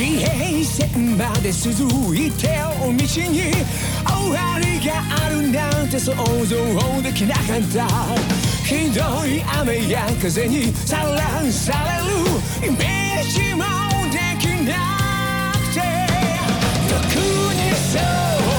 地平線まで続いてお道に終わりがあるなんて想像できなかった。ひどい雨や風にさらされる。イメージもできなくて。特にそう。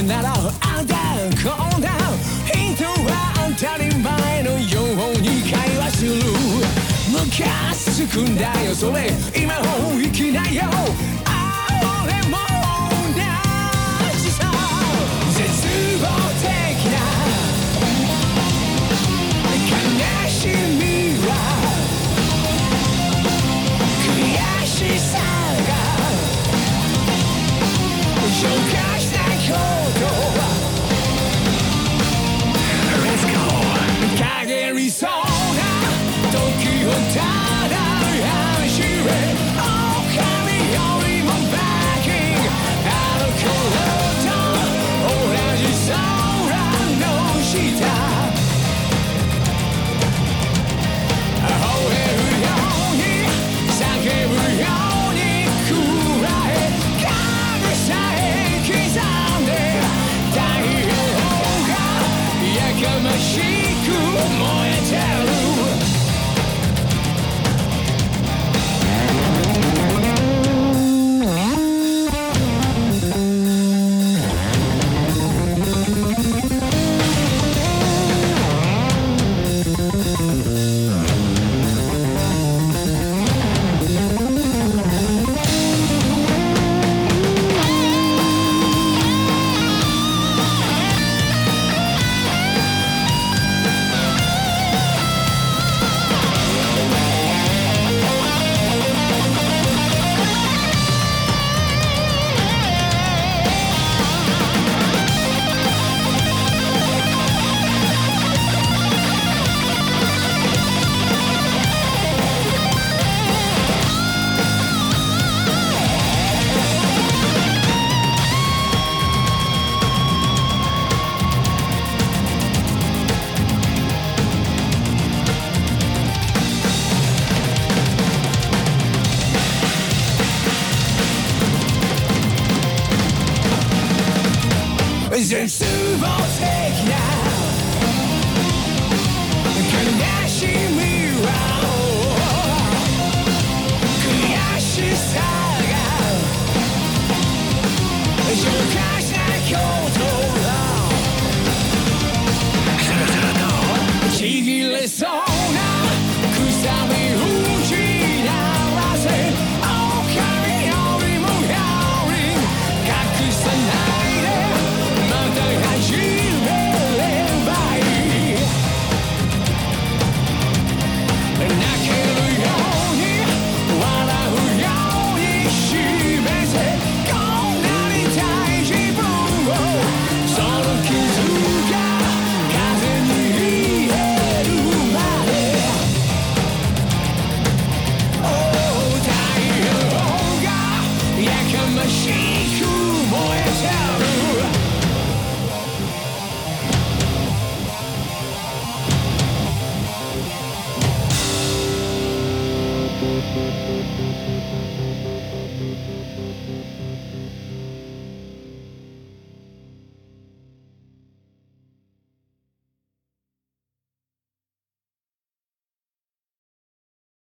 わったならあだこんな人は当たり前のように会話する。昔つくんだよそれ。今を生きないよ。ましく燃えてる Cause you're too vulnerable